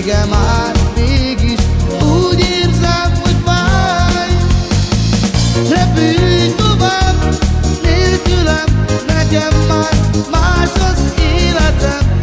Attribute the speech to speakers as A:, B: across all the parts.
A: vége már mégis. Úgy érzem, hogy fáj. Repülj tovább, nélkülem Nekem már más az életem.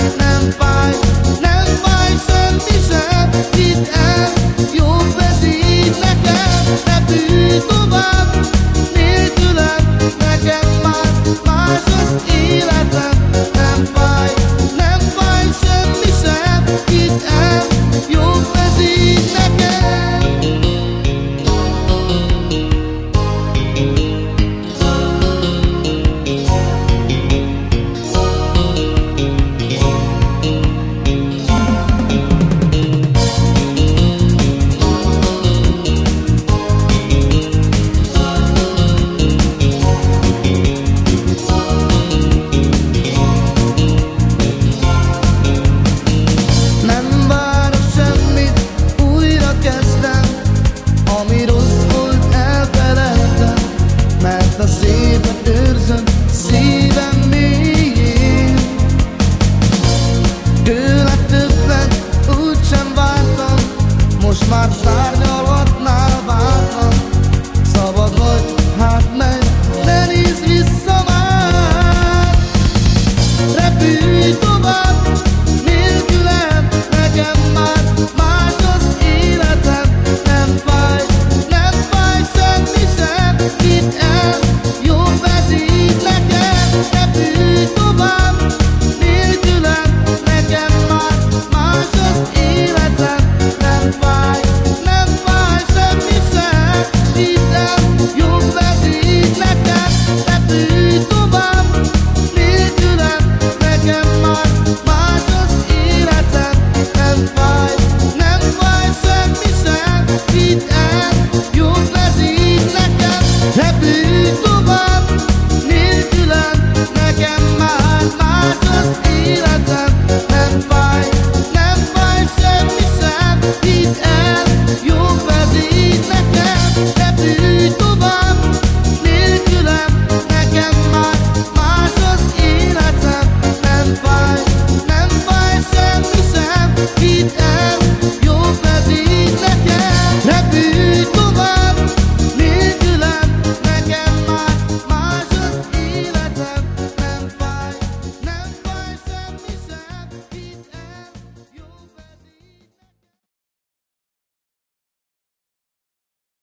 A: kezében őrzöm szívem mélyén. Tőle többet úgysem vártam, most már